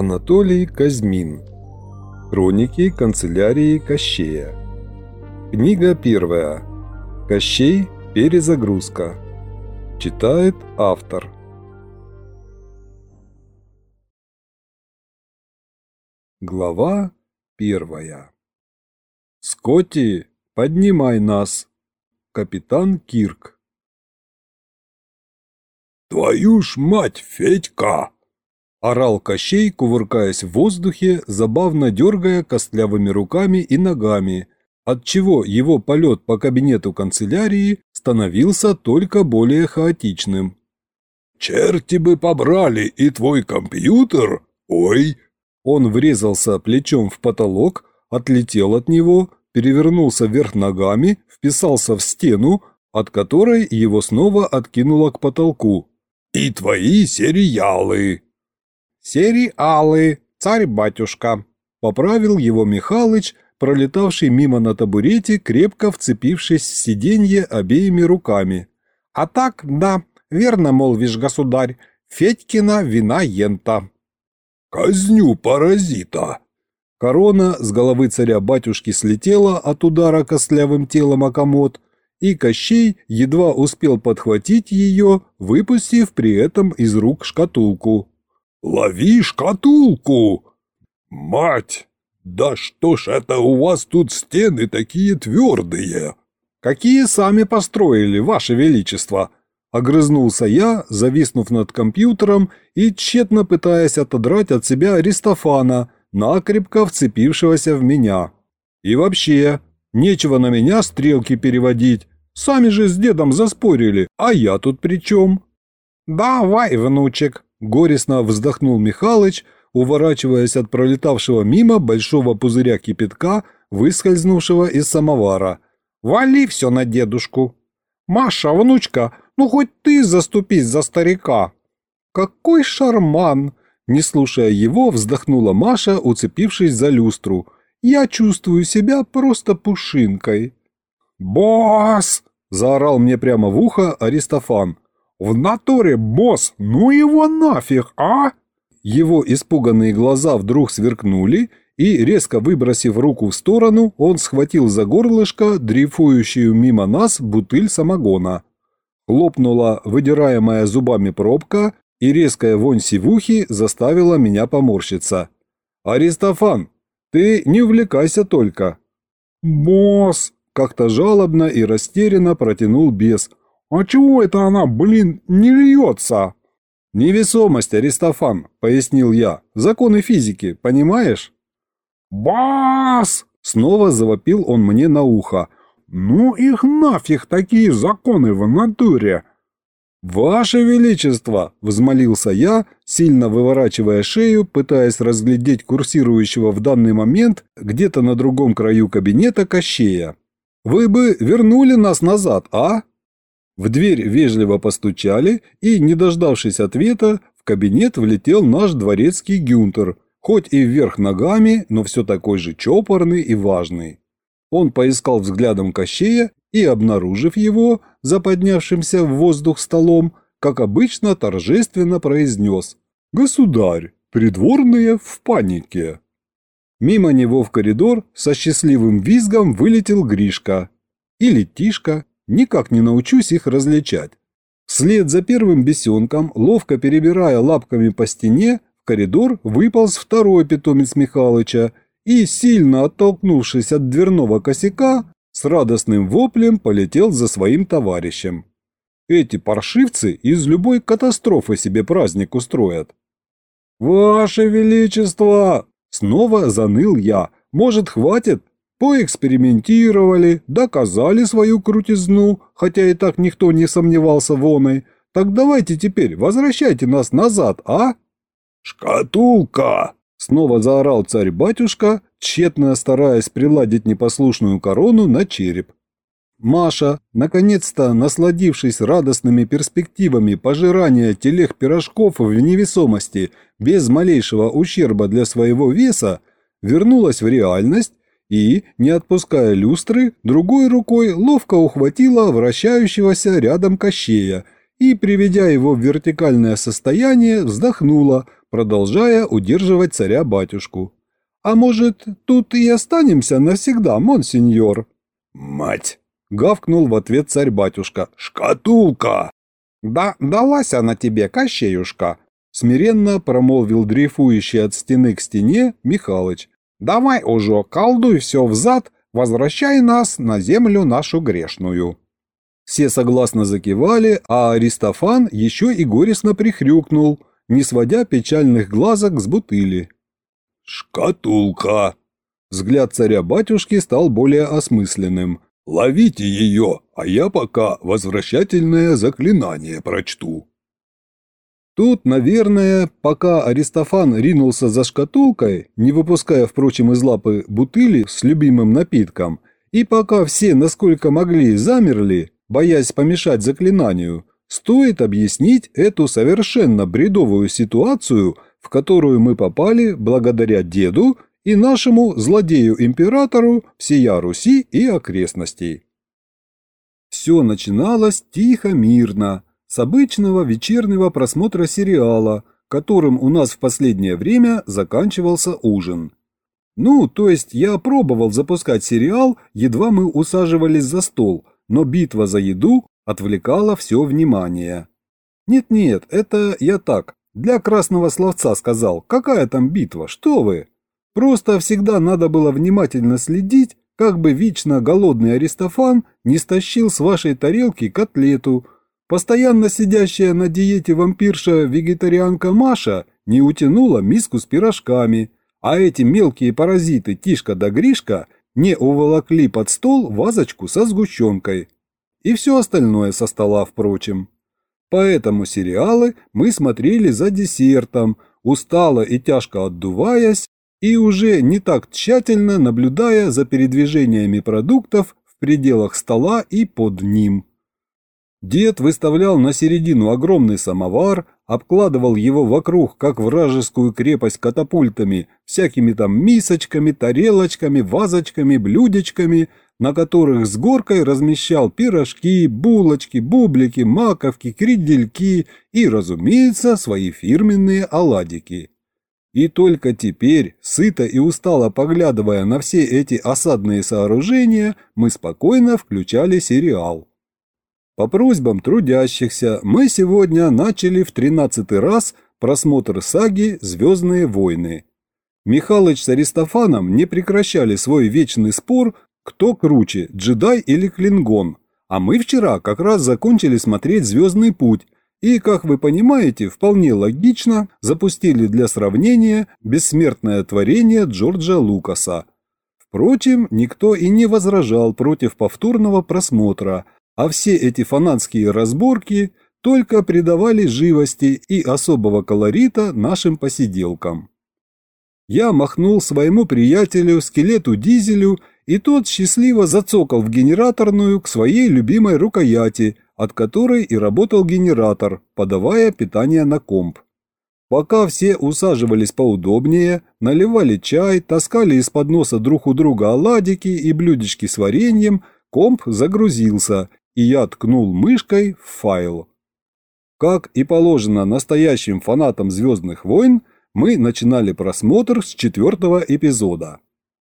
Анатолий Казьмин. Хроники канцелярии Кощея. Книга первая. Кощей. Перезагрузка. Читает автор. Глава первая. «Скотти, поднимай нас!» Капитан Кирк. «Твою ж мать, Федька!» Орал Кощей, кувыркаясь в воздухе, забавно дергая костлявыми руками и ногами, отчего его полет по кабинету канцелярии становился только более хаотичным. «Черти бы побрали и твой компьютер! Ой!» Он врезался плечом в потолок, отлетел от него, перевернулся вверх ногами, вписался в стену, от которой его снова откинуло к потолку. «И твои сериалы!» «Сериалы, царь-батюшка», — поправил его Михалыч, пролетавший мимо на табурете, крепко вцепившись в сиденье обеими руками. «А так, да, верно молвишь, государь, Федькина вина ента». «Казню паразита!» Корона с головы царя-батюшки слетела от удара костлявым телом о комод, и Кощей едва успел подхватить ее, выпустив при этом из рук шкатулку. «Лови шкатулку!» «Мать! Да что ж это у вас тут стены такие твердые?» «Какие сами построили, ваше величество!» Огрызнулся я, зависнув над компьютером и тщетно пытаясь отодрать от себя Аристофана, накрепко вцепившегося в меня. «И вообще, нечего на меня стрелки переводить. Сами же с дедом заспорили, а я тут при чем?» «Давай, внучек», Горестно вздохнул Михалыч, уворачиваясь от пролетавшего мимо большого пузыря кипятка, выскользнувшего из самовара. «Вали все на дедушку!» «Маша, внучка, ну хоть ты заступись за старика!» «Какой шарман!» Не слушая его, вздохнула Маша, уцепившись за люстру. «Я чувствую себя просто пушинкой». «Босс!» – заорал мне прямо в ухо Аристофан. «В натуре, босс, ну его нафиг, а?» Его испуганные глаза вдруг сверкнули, и, резко выбросив руку в сторону, он схватил за горлышко дрейфующую мимо нас бутыль самогона. Хлопнула выдираемая зубами пробка, и резкая вонь сивухи заставила меня поморщиться. «Аристофан, ты не увлекайся только!» «Босс!» – как-то жалобно и растерянно протянул бес – «А чего это она, блин, не льется?» «Невесомость, Аристофан», — пояснил я. «Законы физики, понимаешь?» «Бас!» — снова завопил он мне на ухо. «Ну их нафиг такие законы в натуре!» «Ваше Величество!» – взмолился я, сильно выворачивая шею, пытаясь разглядеть курсирующего в данный момент где-то на другом краю кабинета Кощея. «Вы бы вернули нас назад, а?» В дверь вежливо постучали, и, не дождавшись ответа, в кабинет влетел наш дворецкий Гюнтер, хоть и вверх ногами, но все такой же чопорный и важный. Он поискал взглядом Кощея и, обнаружив его, за поднявшимся в воздух столом, как обычно торжественно произнес «Государь, придворные в панике». Мимо него в коридор со счастливым визгом вылетел Гришка. Или Тишка, Никак не научусь их различать. Вслед за первым бесенком, ловко перебирая лапками по стене, в коридор выполз второй питомец Михалыча и, сильно оттолкнувшись от дверного косяка, с радостным воплем полетел за своим товарищем. Эти паршивцы из любой катастрофы себе праздник устроят. «Ваше Величество!» – снова заныл я. «Может, хватит? Поэкспериментировали, доказали свою крутизну, хотя и так никто не сомневался в оной. Так давайте теперь возвращайте нас назад, а? «Шкатулка!» — снова заорал царь-батюшка, тщетно стараясь приладить непослушную корону на череп. Маша, наконец-то насладившись радостными перспективами пожирания телег пирожков в невесомости без малейшего ущерба для своего веса, вернулась в реальность и, не отпуская люстры, другой рукой ловко ухватила вращающегося рядом кощея и, приведя его в вертикальное состояние, вздохнула, продолжая удерживать царя-батюшку. «А может, тут и останемся навсегда, монсеньор?» «Мать!» — гавкнул в ответ царь-батюшка. «Шкатулка!» «Да далась она тебе, Кощеюшка!» — смиренно промолвил дрейфующий от стены к стене Михалыч. «Давай уже, колдуй все взад, возвращай нас на землю нашу грешную». Все согласно закивали, а Аристофан еще и горестно прихрюкнул, не сводя печальных глазок с бутыли. «Шкатулка!» Взгляд царя-батюшки стал более осмысленным. «Ловите ее, а я пока возвращательное заклинание прочту». Тут, наверное, пока Аристофан ринулся за шкатулкой, не выпуская, впрочем, из лапы бутыли с любимым напитком, и пока все, насколько могли, замерли, боясь помешать заклинанию, стоит объяснить эту совершенно бредовую ситуацию, в которую мы попали благодаря деду и нашему злодею-императору всея Руси и окрестностей. Все начиналось тихо-мирно, с обычного вечернего просмотра сериала, которым у нас в последнее время заканчивался ужин. Ну, то есть я пробовал запускать сериал, едва мы усаживались за стол, но битва за еду отвлекала все внимание. Нет-нет, это я так, для красного словца сказал, какая там битва, что вы? Просто всегда надо было внимательно следить, как бы вечно голодный Аристофан не стащил с вашей тарелки котлету, Постоянно сидящая на диете вампирша-вегетарианка Маша не утянула миску с пирожками, а эти мелкие паразиты Тишка да Гришка не уволокли под стол вазочку со сгущенкой. И все остальное со стола, впрочем. Поэтому сериалы мы смотрели за десертом, устало и тяжко отдуваясь, и уже не так тщательно наблюдая за передвижениями продуктов в пределах стола и под ним. Дед выставлял на середину огромный самовар, обкладывал его вокруг, как вражескую крепость катапультами, всякими там мисочками, тарелочками, вазочками, блюдечками, на которых с горкой размещал пирожки, булочки, бублики, маковки, крендельки и, разумеется, свои фирменные оладики. И только теперь, сыто и устало поглядывая на все эти осадные сооружения, мы спокойно включали сериал. По просьбам трудящихся мы сегодня начали в тринадцатый раз просмотр саги «Звездные войны». Михалыч с Аристофаном не прекращали свой вечный спор, кто круче, джедай или клингон, а мы вчера как раз закончили смотреть «Звездный путь», и, как вы понимаете, вполне логично запустили для сравнения бессмертное творение Джорджа Лукаса. Впрочем, никто и не возражал против повторного просмотра, а все эти фанатские разборки только придавали живости и особого колорита нашим посиделкам. Я махнул своему приятелю, скелету Дизелю, и тот счастливо зацокал в генераторную к своей любимой рукояти, от которой и работал генератор, подавая питание на комп. Пока все усаживались поудобнее, наливали чай, таскали из-под носа друг у друга оладики и блюдечки с вареньем, комп загрузился, и я ткнул мышкой в файл. Как и положено настоящим фанатам «Звездных войн», мы начинали просмотр с четвертого эпизода.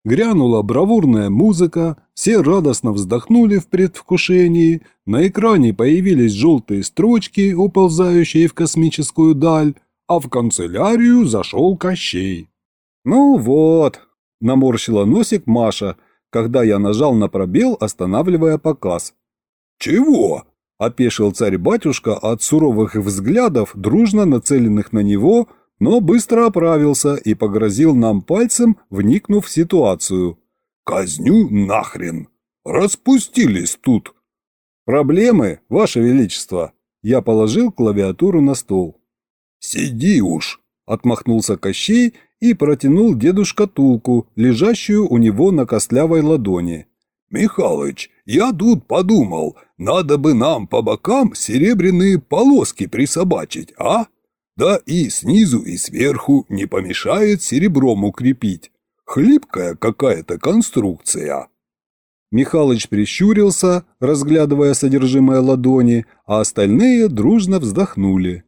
Грянула бравурная музыка, все радостно вздохнули в предвкушении, на экране появились желтые строчки, уползающие в космическую даль, а в канцелярию зашел Кощей. «Ну вот», – наморщила носик Маша, когда я нажал на пробел, останавливая показ. «Чего?» – опешил царь-батюшка от суровых взглядов, дружно нацеленных на него, но быстро оправился и погрозил нам пальцем, вникнув в ситуацию. «Казню нахрен! Распустились тут!» «Проблемы, Ваше Величество!» Я положил клавиатуру на стол. «Сиди уж!» – отмахнулся Кощей и протянул деду шкатулку, лежащую у него на костлявой ладони. «Михалыч, я тут подумал, надо бы нам по бокам серебряные полоски присобачить, а? Да и снизу и сверху не помешает серебром укрепить. Хлипкая какая-то конструкция». Михалыч прищурился, разглядывая содержимое ладони, а остальные дружно вздохнули.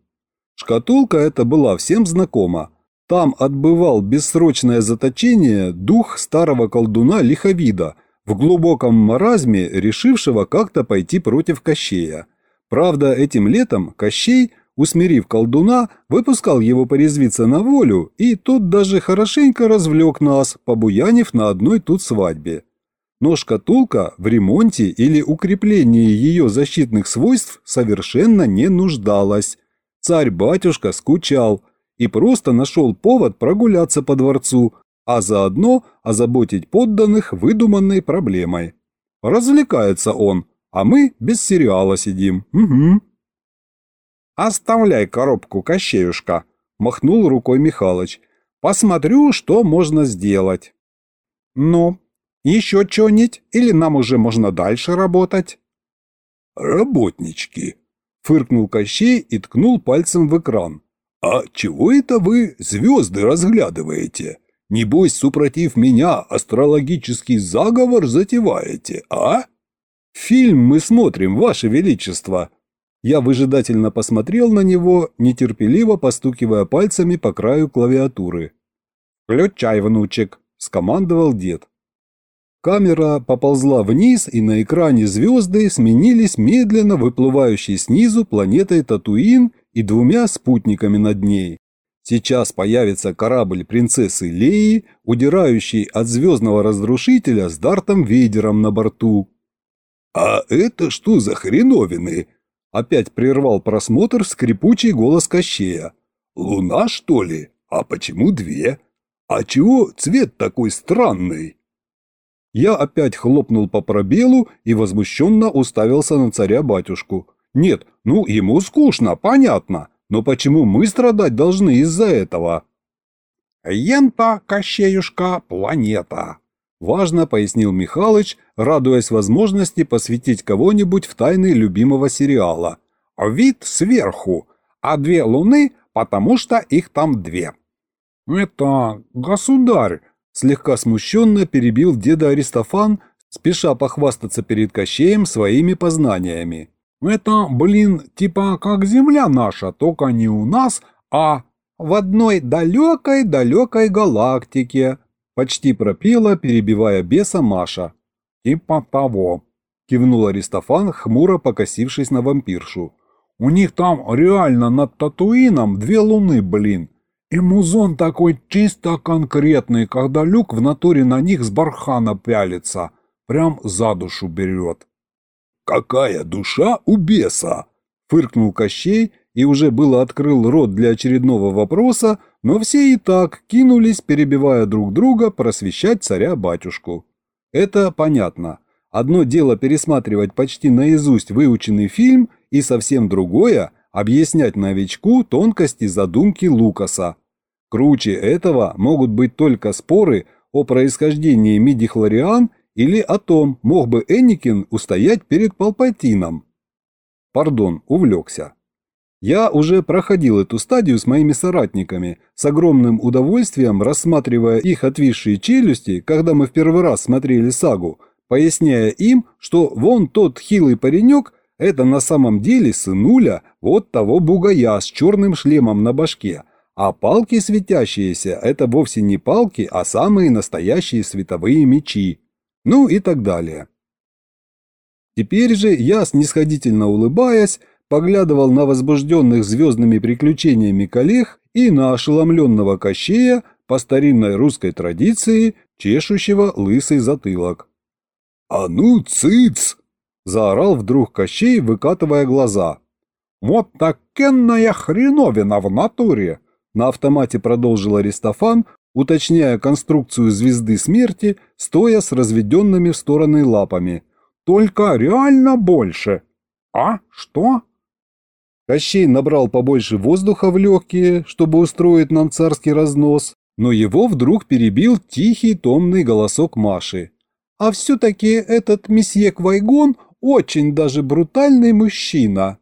Шкатулка эта была всем знакома. Там отбывал бессрочное заточение дух старого колдуна Лиховида, в глубоком маразме решившего как-то пойти против Кощея. Правда, этим летом Кощей, усмирив колдуна, выпускал его порезвиться на волю, и тот даже хорошенько развлек нас, побуянив на одной тут свадьбе. Но шкатулка в ремонте или укреплении ее защитных свойств совершенно не нуждалась. Царь-батюшка скучал и просто нашел повод прогуляться по дворцу, а заодно озаботить подданных выдуманной проблемой. Развлекается он, а мы без сериала сидим. Угу. «Оставляй коробку, Кощеюшка», – махнул рукой Михалыч. «Посмотрю, что можно сделать». «Ну, еще что-нибудь? Или нам уже можно дальше работать?» «Работнички», – фыркнул Кощей и ткнул пальцем в экран. «А чего это вы звезды разглядываете? Небось, супротив меня астрологический заговор затеваете, а?» «Фильм мы смотрим, Ваше Величество!» Я выжидательно посмотрел на него, нетерпеливо постукивая пальцами по краю клавиатуры. «Включай, внучек!» – скомандовал дед. Камера поползла вниз, и на экране звезды сменились медленно выплывающей снизу планетой Татуин и двумя спутниками над ней. Сейчас появится корабль принцессы Леи, удирающий от звездного разрушителя с Дартом Вейдером на борту. «А это что за хреновины?» Опять прервал просмотр скрипучий голос Кощея. «Луна, что ли? А почему две? А чего цвет такой странный?» Я опять хлопнул по пробелу и возмущенно уставился на царя-батюшку. Нет, ну ему скучно, понятно, но почему мы страдать должны из-за этого? «Ента, Кощеюшка, планета», – важно пояснил Михалыч, радуясь возможности посвятить кого-нибудь в тайны любимого сериала. «Вид сверху, а две луны, потому что их там две». «Это государь», Слегка смущенно перебил деда Аристофан, спеша похвастаться перед Кощеем своими познаниями. «Это, блин, типа как земля наша, только не у нас, а в одной далекой-далекой галактике», почти пропела, перебивая беса Маша. «Типа того», кивнул Аристофан, хмуро покосившись на вампиршу. «У них там реально над Татуином две луны, блин. И музон такой чисто конкретный, когда люк в натуре на них с бархана пялится, прям за душу берет. «Какая душа у беса!» – фыркнул Кощей и уже было открыл рот для очередного вопроса, но все и так кинулись, перебивая друг друга, просвещать царя-батюшку. Это понятно. Одно дело пересматривать почти наизусть выученный фильм, и совсем другое – объяснять новичку тонкости задумки Лукаса. Круче этого могут быть только споры о происхождении мидихлориан или о том, мог бы Энникин устоять перед Палпатином. Пардон, увлекся. Я уже проходил эту стадию с моими соратниками, с огромным удовольствием рассматривая их отвисшие челюсти, когда мы в первый раз смотрели сагу, поясняя им, что вон тот хилый паренек – это на самом деле сынуля вот того бугая с черным шлемом на башке, а палки светящиеся – это вовсе не палки, а самые настоящие световые мечи. Ну и так далее. Теперь же я, снисходительно улыбаясь, поглядывал на возбужденных звездными приключениями коллег и на ошеломленного Кощея по старинной русской традиции, чешущего лысый затылок. «А ну, цыц!» – заорал вдруг Кощей, выкатывая глаза. «Вот такенная хреновина в натуре!» На автомате продолжил Аристофан, уточняя конструкцию звезды смерти, стоя с разведенными в стороны лапами. «Только реально больше!» «А? Что?» Кощей набрал побольше воздуха в легкие, чтобы устроить нам царский разнос, но его вдруг перебил тихий томный голосок Маши. «А все-таки этот месье Квайгон очень даже брутальный мужчина».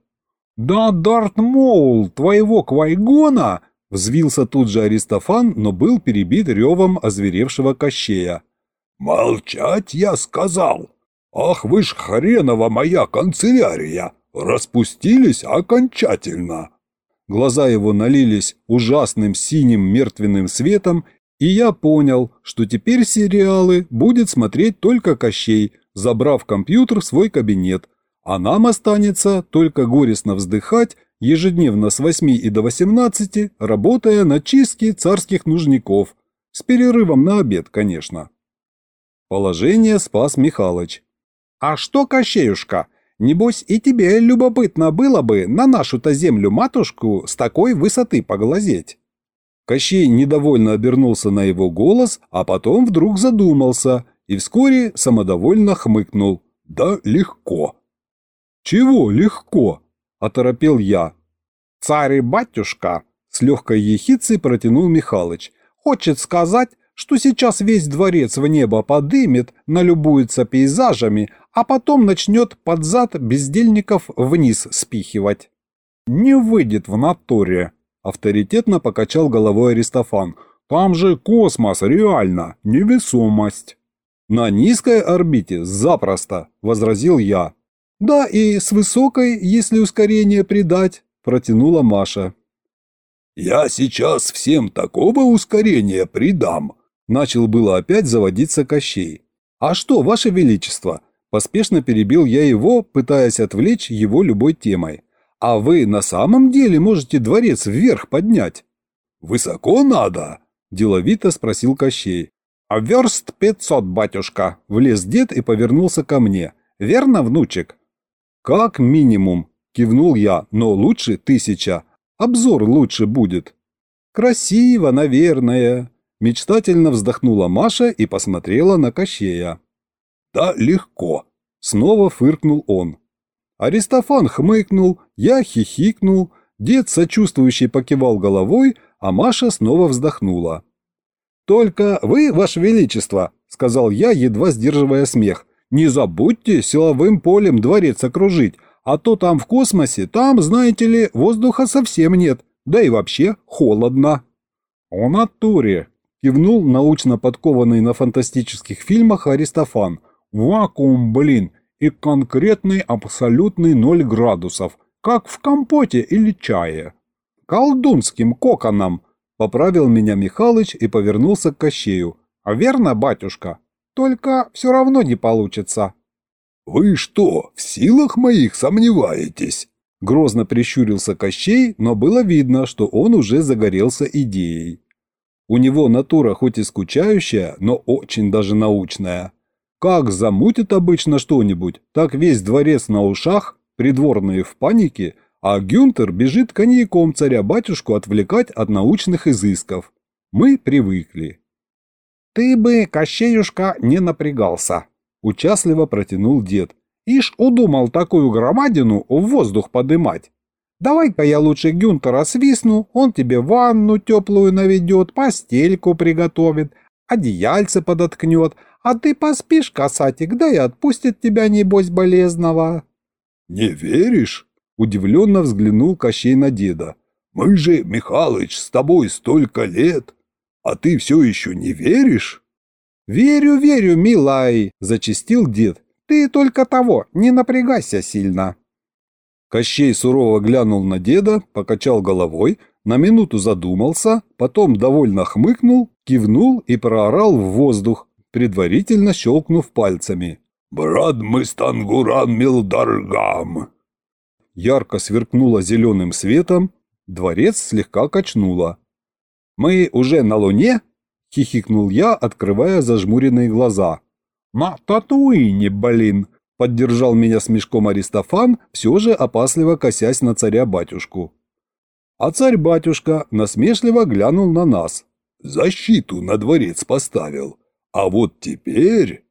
«Да, Дарт Моул, твоего Квайгона!» Взвился тут же Аристофан, но был перебит ревом озверевшего Кощея. «Молчать, я сказал! Ах вы ж хренова моя канцелярия! Распустились окончательно!» Глаза его налились ужасным синим мертвенным светом, и я понял, что теперь сериалы будет смотреть только Кощей, забрав компьютер в свой кабинет, а нам останется только горестно вздыхать, ежедневно с 8 и до 18, работая на чистке царских нужников, с перерывом на обед, конечно. Положение спас Михалыч. «А что, Кощеюшка, небось и тебе любопытно было бы на нашу-то землю-матушку с такой высоты поглазеть?» Кощей недовольно обернулся на его голос, а потом вдруг задумался и вскоре самодовольно хмыкнул. «Да легко». «Чего легко?» – оторопел я. «Царь и батюшка», – с легкой ехицей протянул Михалыч, – «хочет сказать, что сейчас весь дворец в небо подымет, налюбуется пейзажами, а потом начнет под зад бездельников вниз спихивать. «Не выйдет в натуре», — авторитетно покачал головой Аристофан. «Там же космос, реально, невесомость». «На низкой орбите запросто», — возразил я. «Да и с высокой, если ускорение придать», — протянула Маша. «Я сейчас всем такого ускорения придам», Начал было опять заводиться Кощей. «А что, Ваше Величество?» Поспешно перебил я его, пытаясь отвлечь его любой темой. «А вы на самом деле можете дворец вверх поднять?» «Высоко надо?» – деловито спросил Кощей. «А верст пятьсот, батюшка!» – влез дед и повернулся ко мне. «Верно, внучек?» «Как минимум», – кивнул я, – «но лучше тысяча. Обзор лучше будет». «Красиво, наверное», Мечтательно вздохнула Маша и посмотрела на Кощея. «Да легко!» – снова фыркнул он. Аристофан хмыкнул, я хихикнул, дед сочувствующий покивал головой, а Маша снова вздохнула. «Только вы, Ваше Величество», – сказал я, едва сдерживая смех, – «не забудьте силовым полем дворец окружить, а то там в космосе, там, знаете ли, воздуха совсем нет, да и вообще холодно». «О натуре», Кивнул научно подкованный на фантастических фильмах Аристофан. Вакуум, блин, и конкретный абсолютный ноль градусов, как в компоте или чае. Колдунским коконом, поправил меня Михалыч и повернулся к Кощею. А верно, батюшка? Только все равно не получится. Вы что, в силах моих сомневаетесь? Грозно прищурился Кощей, но было видно, что он уже загорелся идеей. У него натура хоть и скучающая, но очень даже научная. Как замутит обычно что-нибудь, так весь дворец на ушах, придворные в панике, а Гюнтер бежит коньяком царя-батюшку отвлекать от научных изысков. Мы привыкли. «Ты бы, Кощеюшка, не напрягался», – участливо протянул дед. «Ишь удумал такую громадину в воздух подымать. Давай-ка я лучше Гюнтера свистну, он тебе ванну теплую наведет, постельку приготовит, одеяльце подоткнет, а ты поспишь, касатик, да и отпустит тебя, небось, болезного». «Не веришь?» – удивленно взглянул Кощей на деда. «Мы же, Михалыч, с тобой столько лет, а ты все еще не веришь?» «Верю, верю, милай», – зачистил дед. «Ты только того, не напрягайся сильно». Кощей сурово глянул на деда, покачал головой, на минуту задумался, потом довольно хмыкнул, кивнул и проорал в воздух, предварительно щелкнув пальцами. «Брат мы стангуран милдаргам!» Ярко сверкнуло зеленым светом, дворец слегка качнуло. «Мы уже на Луне?» — хихикнул я, открывая зажмуренные глаза. «На Татуине, блин!» Поддержал меня с мешком Аристофан, все же опасливо косясь на царя-батюшку. А царь-батюшка насмешливо глянул на нас. «Защиту на дворец поставил. А вот теперь...»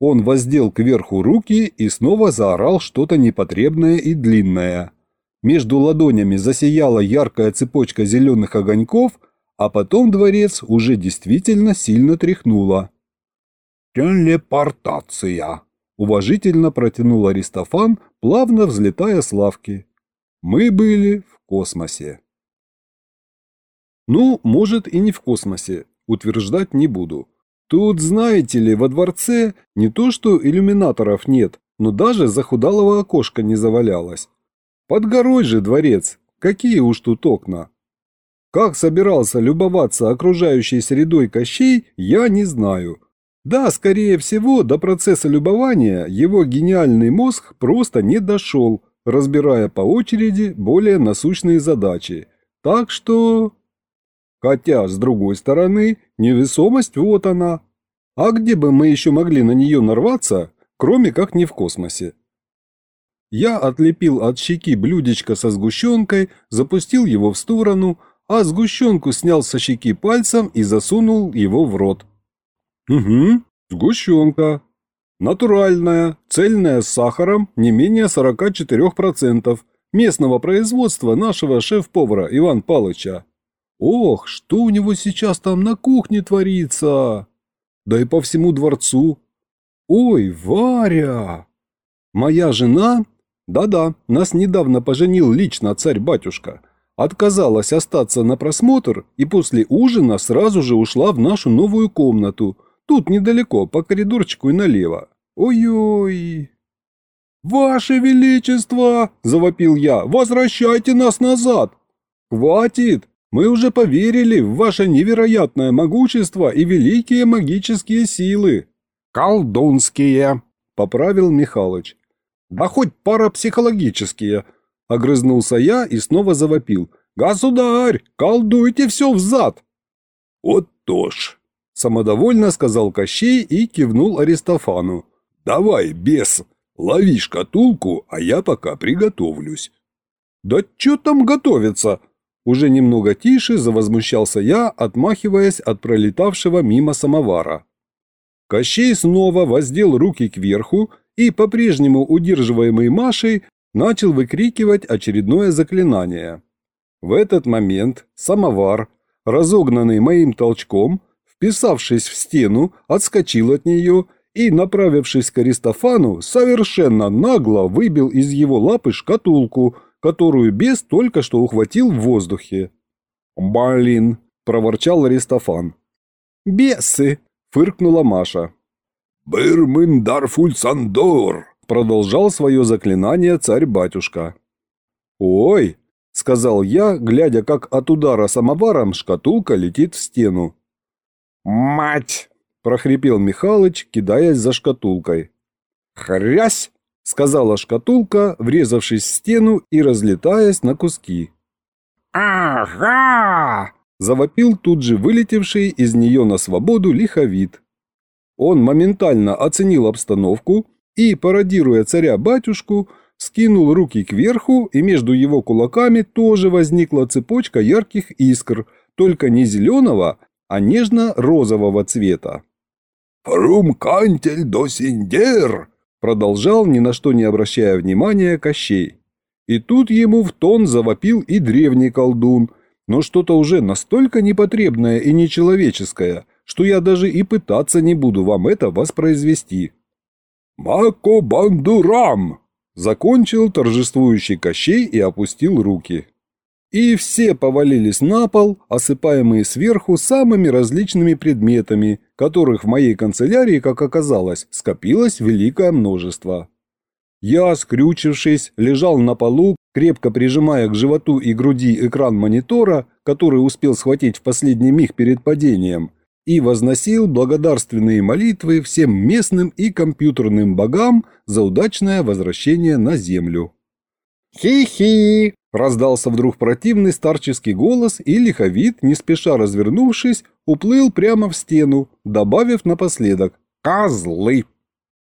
Он воздел кверху руки и снова заорал что-то непотребное и длинное. Между ладонями засияла яркая цепочка зеленых огоньков, а потом дворец уже действительно сильно тряхнуло. «Телепортация!» Уважительно протянул Аристофан, плавно взлетая с лавки. Мы были в космосе. Ну, может и не в космосе, утверждать не буду. Тут, знаете ли, во дворце не то что иллюминаторов нет, но даже захудалого окошка не завалялось. Под горой же дворец, какие уж тут окна. Как собирался любоваться окружающей средой Кощей, я не знаю. Да, скорее всего, до процесса любования его гениальный мозг просто не дошел, разбирая по очереди более насущные задачи. Так что... Хотя, с другой стороны, невесомость вот она. А где бы мы еще могли на нее нарваться, кроме как не в космосе? Я отлепил от щеки блюдечко со сгущенкой, запустил его в сторону, а сгущенку снял со щеки пальцем и засунул его в рот. Угу, сгущенка. Натуральная, цельная с сахаром, не менее 44%, местного производства нашего шеф-повара Иван Палыча. Ох, что у него сейчас там на кухне творится! Да и по всему дворцу. Ой, Варя! Моя жена, да-да, нас недавно поженил лично царь-батюшка, отказалась остаться на просмотр и после ужина сразу же ушла в нашу новую комнату, тут недалеко, по коридорчику и налево. Ой-ой! «Ваше Величество!» – завопил я. «Возвращайте нас назад!» «Хватит! Мы уже поверили в ваше невероятное могущество и великие магические силы!» «Колдунские!» – поправил Михалыч. «Да хоть парапсихологические!» – огрызнулся я и снова завопил. «Государь, колдуйте все взад!» «Вот то ж!» – самодовольно сказал Кощей и кивнул Аристофану. «Давай, бес, лови шкатулку, а я пока приготовлюсь». «Да что там готовиться?» Уже немного тише завозмущался я, отмахиваясь от пролетавшего мимо самовара. Кощей снова воздел руки кверху и, по-прежнему удерживаемый Машей, начал выкрикивать очередное заклинание. В этот момент самовар, разогнанный моим толчком, вписавшись в стену, отскочил от нее и, направившись к Аристофану, совершенно нагло выбил из его лапы шкатулку, которую бес только что ухватил в воздухе. «Блин!» – проворчал Аристофан. «Бесы!» – фыркнула Маша. «Бырмындар-фульсандор!» – продолжал свое заклинание царь-батюшка. «Ой!» – сказал я, глядя, как от удара самоваром шкатулка летит в стену. «Мать!» прохрипел Михалыч, кидаясь за шкатулкой. «Хрясь!» — сказала шкатулка, врезавшись в стену и разлетаясь на куски. «Ага!» — завопил тут же вылетевший из нее на свободу лиховид. Он моментально оценил обстановку и, пародируя царя-батюшку, скинул руки кверху, и между его кулаками тоже возникла цепочка ярких искр, только не зеленого, а нежно-розового цвета. «Фрумкантель до синдер!» продолжал, ни на что не обращая внимания, Кощей. И тут ему в тон завопил и древний колдун, но что-то уже настолько непотребное и нечеловеческое, что я даже и пытаться не буду вам это воспроизвести. «Мако бандурам!» Закончил торжествующий Кощей и опустил руки и все повалились на пол, осыпаемые сверху самыми различными предметами, которых в моей канцелярии, как оказалось, скопилось великое множество. Я, скрючившись, лежал на полу, крепко прижимая к животу и груди экран монитора, который успел схватить в последний миг перед падением, и возносил благодарственные молитвы всем местным и компьютерным богам за удачное возвращение на Землю. «Хи-хи!» Раздался вдруг противный старческий голос, и лиховид, не спеша развернувшись, уплыл прямо в стену, добавив напоследок «Козлы!»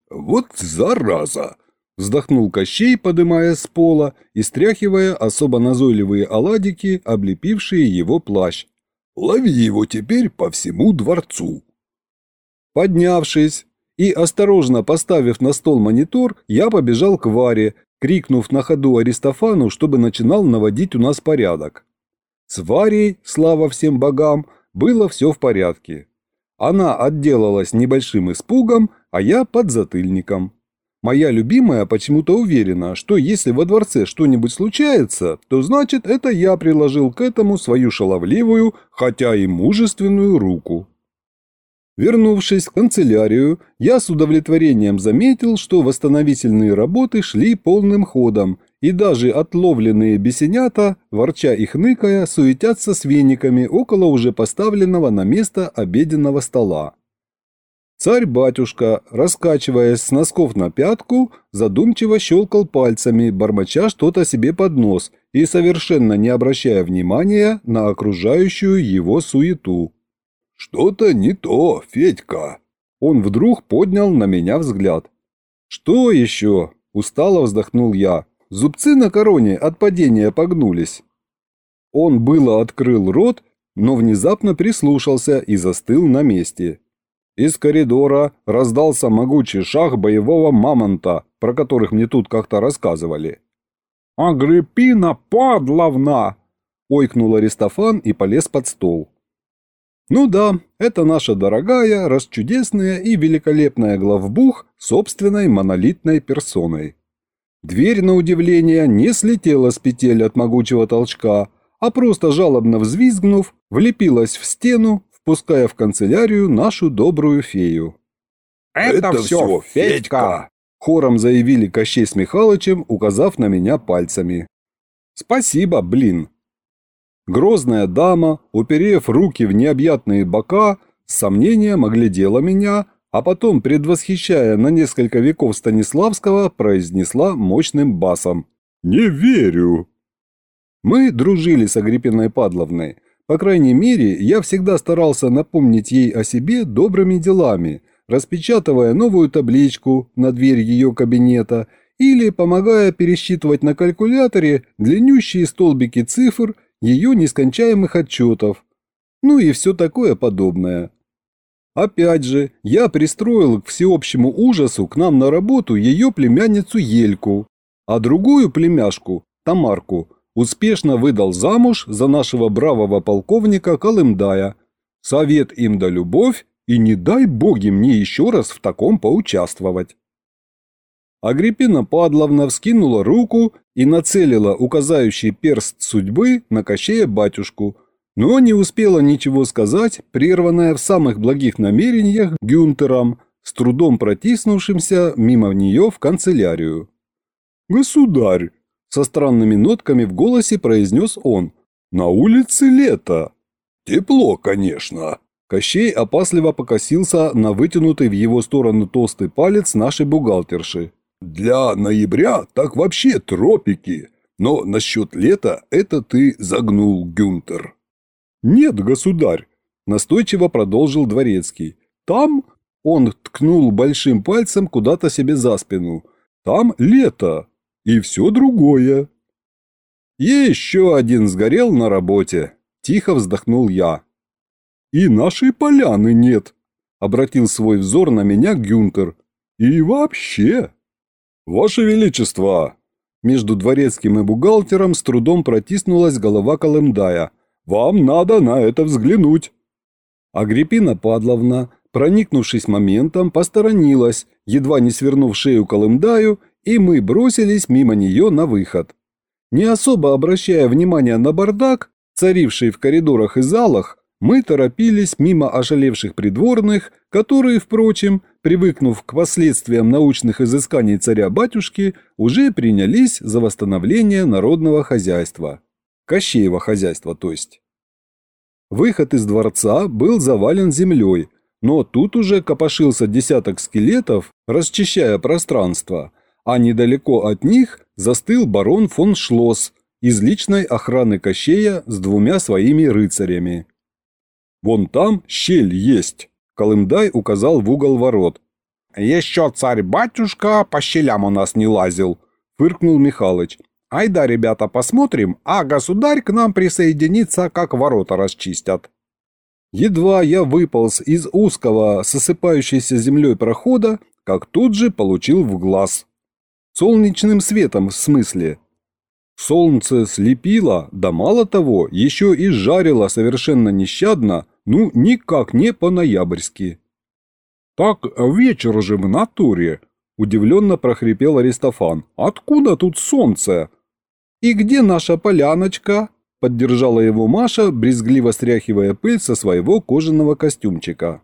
«Вот зараза!» – вздохнул Кощей, подымая с пола и стряхивая особо назойливые оладики, облепившие его плащ. «Лови его теперь по всему дворцу!» Поднявшись и осторожно поставив на стол монитор, я побежал к Варе, крикнув на ходу Аристофану, чтобы начинал наводить у нас порядок. С Варей, слава всем богам, было все в порядке. Она отделалась небольшим испугом, а я подзатыльником. Моя любимая почему-то уверена, что если во дворце что-нибудь случается, то значит это я приложил к этому свою шаловливую, хотя и мужественную руку. Вернувшись в канцелярию, я с удовлетворением заметил, что восстановительные работы шли полным ходом, и даже отловленные бесенята, ворча и хныкая, суетятся с вениками около уже поставленного на место обеденного стола. Царь-батюшка, раскачиваясь с носков на пятку, задумчиво щелкал пальцами, бормоча что-то себе под нос и совершенно не обращая внимания на окружающую его суету. «Что-то не то, Федька!» Он вдруг поднял на меня взгляд. «Что еще?» – устало вздохнул я. Зубцы на короне от падения погнулись. Он было открыл рот, но внезапно прислушался и застыл на месте. Из коридора раздался могучий шаг боевого мамонта, про которых мне тут как-то рассказывали. «Агриппина Падловна!» – ойкнул Аристофан и полез под стол. Ну да, это наша дорогая, расчудесная и великолепная главбух собственной монолитной персоной. Дверь, на удивление, не слетела с петель от могучего толчка, а просто жалобно взвизгнув, влепилась в стену, впуская в канцелярию нашу добрую фею. «Это, Это все, Федька!» Хором заявили Кощей с Михалычем, указав на меня пальцами. «Спасибо, блин!» Грозная дама, уперев руки в необъятные бока, с сомнением оглядела меня, а потом, предвосхищая на несколько веков Станиславского, произнесла мощным басом. «Не верю!» Мы дружили с Агриппиной Падловной, по крайней мере, я всегда старался напомнить ей о себе добрыми делами, распечатывая новую табличку на дверь ее кабинета или помогая пересчитывать на калькуляторе длиннющие столбики цифр ее нескончаемых отчетов, ну и все такое подобное. Опять же, я пристроил к всеобщему ужасу к нам на работу ее племянницу Ельку, а другую племяшку, Тамарку, успешно выдал замуж за нашего бравого полковника Колымдая. Совет им да любовь, и не дай боги мне еще раз в таком поучаствовать. Агриппина Падловна вскинула руку и нацелила указающий перст судьбы на Кощея батюшку, но не успела ничего сказать, прерванная в самых благих намерениях Гюнтером, с трудом протиснувшимся мимо нее в канцелярию. «Государь!» Со странными нотками в голосе произнес он. «На улице лето!» «Тепло, конечно!» Кощей опасливо покосился на вытянутый в его сторону толстый палец нашей бухгалтерши. «Для ноября так вообще тропики, но насчет лета это ты загнул, Гюнтер». «Нет, государь», – настойчиво продолжил Дворецкий. «Там...» – он ткнул большим пальцем куда-то себе за спину. «Там лето, и все другое. еще один сгорел на работе, тихо вздохнул я. И нашей поляны нет, обратил свой взор на меня Гюнтер. И вообще. Ваше Величество! Между дворецким и бухгалтером с трудом протиснулась голова Колымдая. «Вам надо на это взглянуть!» Агриппина Падловна, проникнувшись моментом, посторонилась, едва не свернув шею Колымдаю и мы бросились мимо нее на выход. Не особо обращая внимания на бардак, царивший в коридорах и залах, мы торопились мимо ожалевших придворных, которые, впрочем, привыкнув к последствиям научных изысканий царя-батюшки, уже принялись за восстановление народного хозяйства. Кощеева хозяйства, то есть. Выход из дворца был завален землей, но тут уже копошился десяток скелетов, расчищая пространство – а недалеко от них застыл барон фон Шлосс из личной охраны Кощея с двумя своими рыцарями. «Вон там щель есть», – Колымдай указал в угол ворот. «Еще царь-батюшка по щелям у нас не лазил», – фыркнул Михалыч. «Ай да, ребята, посмотрим, а государь к нам присоединится, как ворота расчистят». Едва я выполз из узкого, сосыпающейся землей прохода, как тут же получил в глаз. Солнечным светом в смысле. Солнце слепило, да мало того, еще и жарило совершенно нещадно, ну никак не по-ноябрьски. «Так вечер же в натуре!» – удивленно прохрипел Аристофан. «Откуда тут солнце?» «И где наша поляночка?» – поддержала его Маша, брезгливо стряхивая пыль со своего кожаного костюмчика.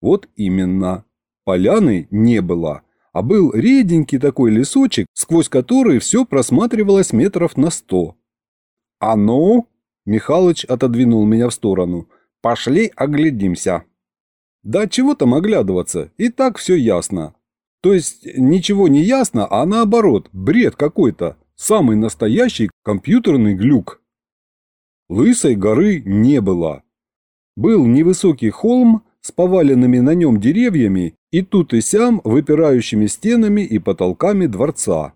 Вот именно. Поляны не было – а был реденький такой лесочек, сквозь который все просматривалось метров на сто. «А ну!» – Михалыч отодвинул меня в сторону. «Пошли оглядимся!» «Да чего там оглядываться? И так все ясно. То есть ничего не ясно, а наоборот, бред какой-то. Самый настоящий компьютерный глюк». Лысой горы не было. Был невысокий холм с поваленными на нем деревьями и тут и сям выпирающими стенами и потолками дворца.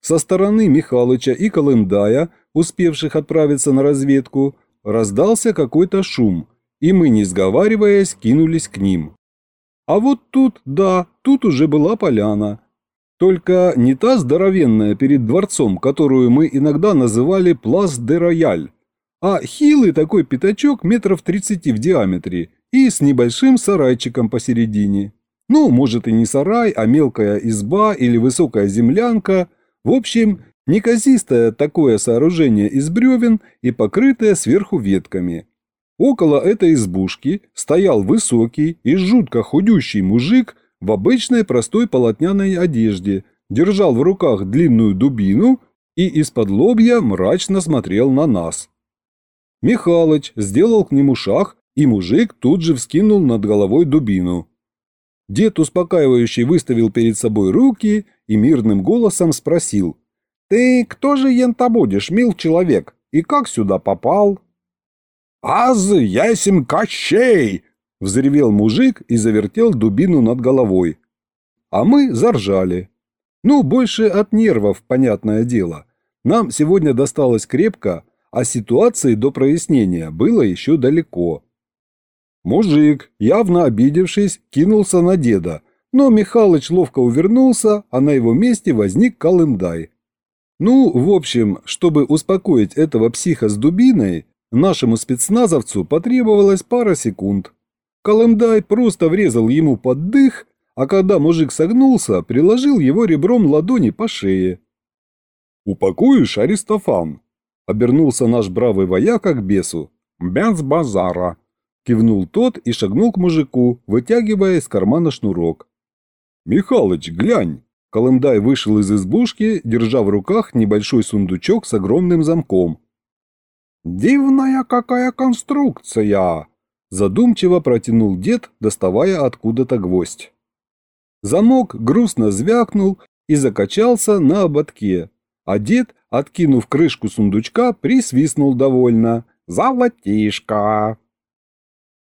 Со стороны Михалыча и Колымдая, успевших отправиться на разведку, раздался какой-то шум, и мы, не сговариваясь, кинулись к ним. А вот тут, да, тут уже была поляна. Только не та здоровенная перед дворцом, которую мы иногда называли Плас де Рояль, а хилый такой пятачок метров 30 в диаметре и с небольшим сарайчиком посередине. Ну, может и не сарай, а мелкая изба или высокая землянка. В общем, неказистое такое сооружение из бревен и покрытое сверху ветками. Около этой избушки стоял высокий и жутко худющий мужик в обычной простой полотняной одежде, держал в руках длинную дубину и из-под лобья мрачно смотрел на нас. Михалыч сделал к нему шаг, и мужик тут же вскинул над головой дубину. Дед успокаивающий выставил перед собой руки и мирным голосом спросил. «Ты кто же ента будешь, мил человек, и как сюда попал?» «Аз ясен Кощей!» – взревел мужик и завертел дубину над головой. А мы заржали. Ну, больше от нервов, понятное дело. Нам сегодня досталось крепко, а ситуации до прояснения было еще далеко. Мужик, явно обидевшись, кинулся на деда, но Михалыч ловко увернулся, а на его месте возник Колымдай. Ну, в общем, чтобы успокоить этого психа с дубиной, нашему спецназовцу потребовалось пара секунд. Колымдай просто врезал ему под дых, а когда мужик согнулся, приложил его ребром ладони по шее. «Упакуешь, Аристофан?» Обернулся наш бравый вояка к бесу. «Без базара!» Кивнул тот и шагнул к мужику, вытягивая из кармана шнурок. «Михалыч, глянь!» Колымдай вышел из избушки, держа в руках небольшой сундучок с огромным замком. «Дивная какая конструкция!» Задумчиво протянул дед, доставая откуда-то гвоздь. Замок грустно звякнул и закачался на ободке, а дед, откинув крышку сундучка, присвистнул довольно. «Золотишко!»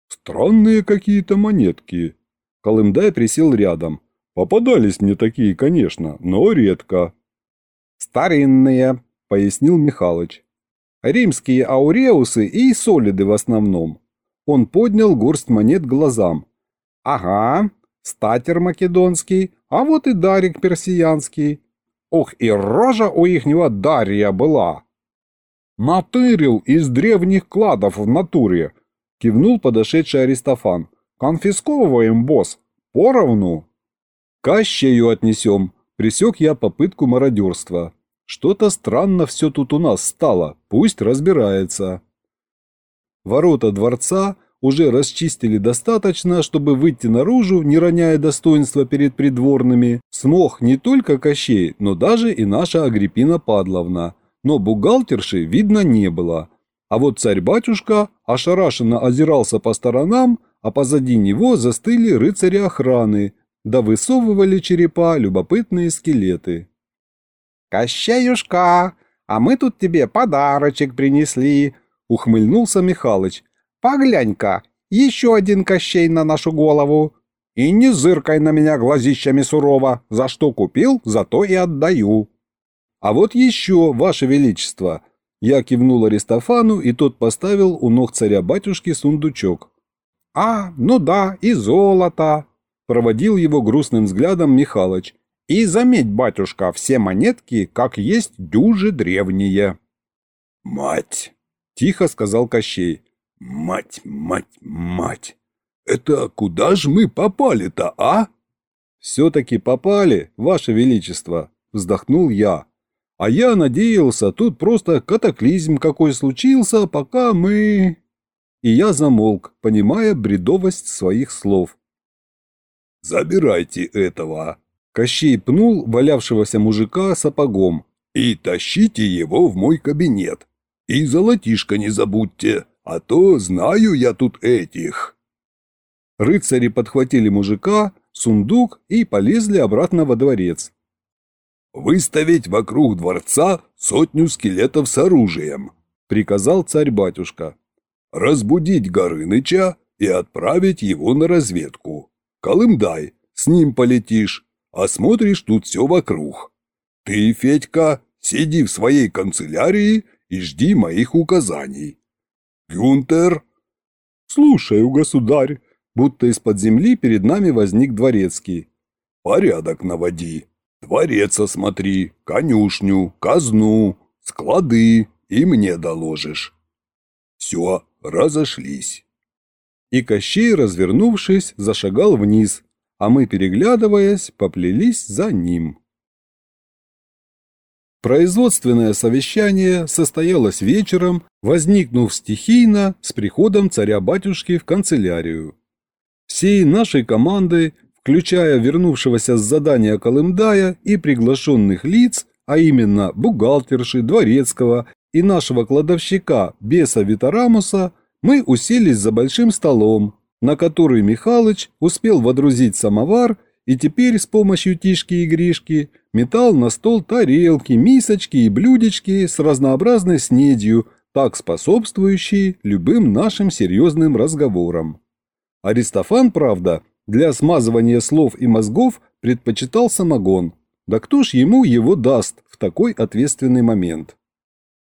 «Странные какие-то монетки». Колымдай присел рядом. «Попадались мне такие, конечно, но редко». «Старинные», — пояснил Михалыч. «Римские ауреусы и солиды в основном». Он поднял горсть монет глазам. «Ага, статер македонский, а вот и дарик персиянский. Ох, и рожа у ихнего Дарья была. Натырил из древних кладов в натуре, кивнул подошедший Аристофан. Конфисковываем, босс, поровну. Кащею отнесем, присек я попытку мародерства. Что-то странно все тут у нас стало, пусть разбирается. Ворота дворца уже расчистили достаточно, чтобы выйти наружу, не роняя достоинства перед придворными, смог не только Кощей, но даже и наша Агриппина Падловна. Но бухгалтерши видно не было. А вот царь-батюшка ошарашенно озирался по сторонам, а позади него застыли рыцари охраны, да высовывали черепа любопытные скелеты. «Кощеюшка, а мы тут тебе подарочек принесли», — ухмыльнулся Михалыч. Поглянь-ка, еще один Кощей на нашу голову. И не зыркай на меня глазищами сурово. За что купил, за то и отдаю. А вот еще, ваше величество. Я кивнул Аристофану, и тот поставил у ног царя-батюшки сундучок. А, ну да, и золото. Проводил его грустным взглядом Михалыч. И заметь, батюшка, все монетки, как есть, дюжи древние. «Мать!» – тихо сказал Кощей. Мать, мать, мать! Это куда ж мы попали-то, а? Все-таки попали, Ваше Величество, вздохнул я. А я надеялся, тут просто катаклизм какой случился, пока мы... И я замолк, понимая бредовость своих слов. «Забирайте этого!» Кощей пнул валявшегося мужика сапогом. «И тащите его в мой кабинет. И золотишко не забудьте, а то знаю я тут этих». Рыцари подхватили мужика, сундук и полезли обратно во дворец. «Выставить вокруг дворца сотню скелетов с оружием», — приказал царь-батюшка. «Разбудить Горыныча и отправить его на разведку. Колымдай, с ним полетишь, осмотришь тут все вокруг. Ты, Федька, сиди в своей канцелярии и жди моих указаний. Гюнтер...» «Слушаю, государь», будто из-под земли перед нами возник дворецкий. «Порядок наводи. Дворец осмотри, конюшню, казну, склады и мне доложишь. Все, разошлись». И Кощей, развернувшись, зашагал вниз, а мы, переглядываясь, поплелись за ним. Производственное совещание состоялось вечером, возникнув стихийно с приходом царя-батюшки в канцелярию. Всей нашей командой, включая вернувшегося с задания Колымдая и приглашенных лиц, а именно бухгалтерши, дворецкого и нашего кладовщика Беса Витарамуса, мы уселись за большим столом, на который Михалыч успел водрузить самовар и теперь с помощью Тишки и Гришки метал на стол тарелки, мисочки и блюдечки с разнообразной снедью, так способствующие любым нашим серьезным разговорам. Аристофан, правда, для смазывания слов и мозгов предпочитал самогон. Да кто ж ему его даст в такой ответственный момент?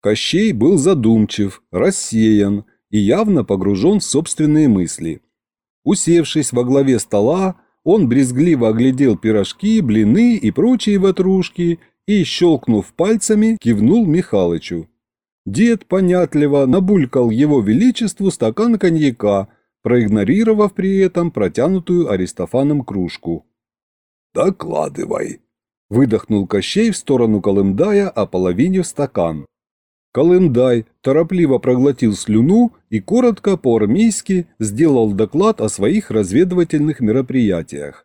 Кощей был задумчив, рассеян и явно погружен в собственные мысли. Усевшись во главе стола, он брезгливо оглядел пирожки, блины и прочие ватрушки и, щелкнув пальцами, кивнул Михалычу. Дед понятливо набулькал его величеству стакан коньяка, проигнорировав при этом протянутую Аристофаном кружку. «Докладывай», – выдохнул Кощей в сторону Колымдая, ополовинив стакан. Колымдай торопливо проглотил слюну и коротко по-армейски сделал доклад о своих разведывательных мероприятиях.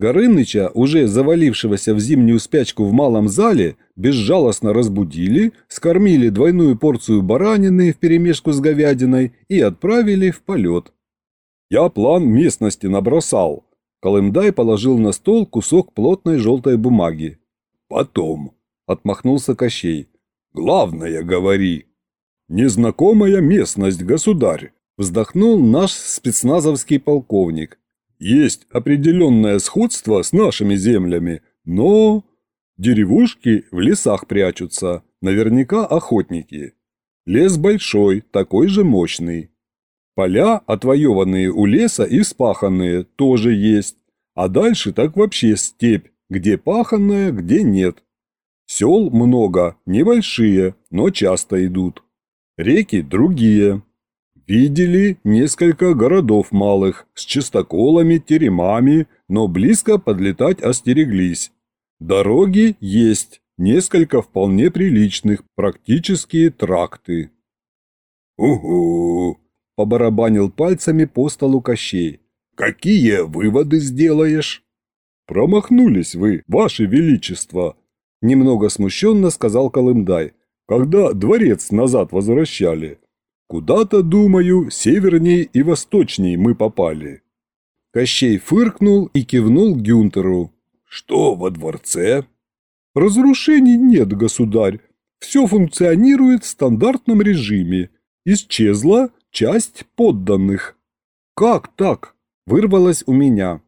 Горыныча, уже завалившегося в зимнюю спячку в малом зале, безжалостно разбудили, скормили двойную порцию баранины вперемешку с говядиной и отправили в полет. Я план местности набросал. Колымдай положил на стол кусок плотной желтой бумаги. «Потом», — отмахнулся Кощей. «Главное, говори». «Незнакомая местность, государь», — вздохнул наш спецназовский полковник. Есть определенное сходство с нашими землями, но... Деревушки в лесах прячутся, наверняка охотники. Лес большой, такой же мощный. Поля, отвоеванные у леса и спаханные, тоже есть. А дальше так вообще степь, где паханная, где нет. Сел много, небольшие, но часто идут. Реки другие. Видели несколько городов малых с чистоколами, теремами, но близко подлетать остереглись. Дороги есть, несколько вполне приличных, практические тракты. «Угу!» – побарабанил пальцами по столу Кощей. «Какие выводы сделаешь?» «Промахнулись вы, ваше величество!» – немного смущенно сказал Колымдай. «Когда дворец назад возвращали?» Куда-то, думаю, северней и восточней мы попали. Кощей фыркнул и кивнул Гюнтеру. Что во дворце? Разрушений нет, государь. Все функционирует в стандартном режиме. Исчезла часть подданных. Как так? Вырвалось у меня.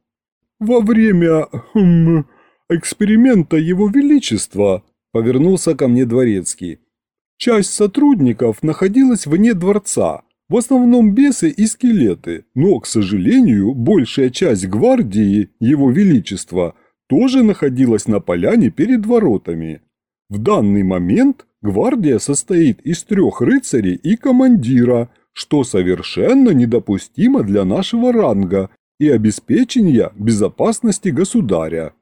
Во время хм, эксперимента Его Величества, повернулся ко мне дворецкий. Часть сотрудников находилась вне дворца, в основном бесы и скелеты, но, к сожалению, большая часть гвардии, его величества, тоже находилась на поляне перед воротами. В данный момент гвардия состоит из трех рыцарей и командира, что совершенно недопустимо для нашего ранга и обеспечения безопасности государя.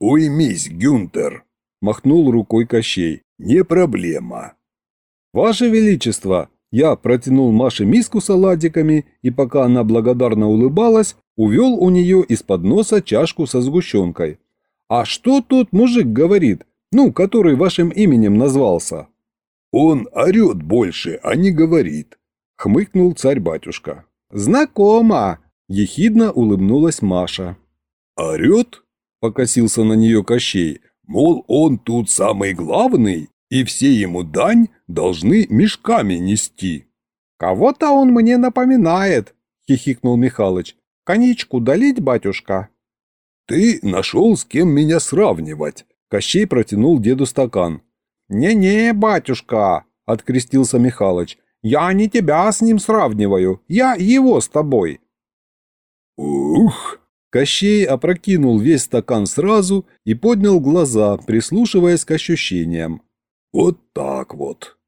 «Уймись, Гюнтер!» – махнул рукой Кощей. «Не проблема. «Ваше Величество!» Я протянул Маше миску с оладиками, и пока она благодарно улыбалась, увел у нее из-под носа чашку со сгущенкой. А что тот мужик говорит, ну, который вашим именем назвался? Он орет больше, а не говорит, хмыкнул царь-батюшка. Знакомо, ехидно улыбнулась Маша. Орет? Покосился на нее Кощей. Мол, он тут самый главный, и все ему дань должны мешками нести. «Кого-то он мне напоминает», — хихикнул Михалыч. «Коньячку долить, батюшка?» «Ты нашел, с кем меня сравнивать», — Кощей протянул деду стакан. «Не-не, батюшка», — открестился Михалыч. «Я не тебя с ним сравниваю, я его с тобой». «Ух!» Кощей опрокинул весь стакан сразу и поднял глаза, прислушиваясь к ощущениям. «Вот так вот.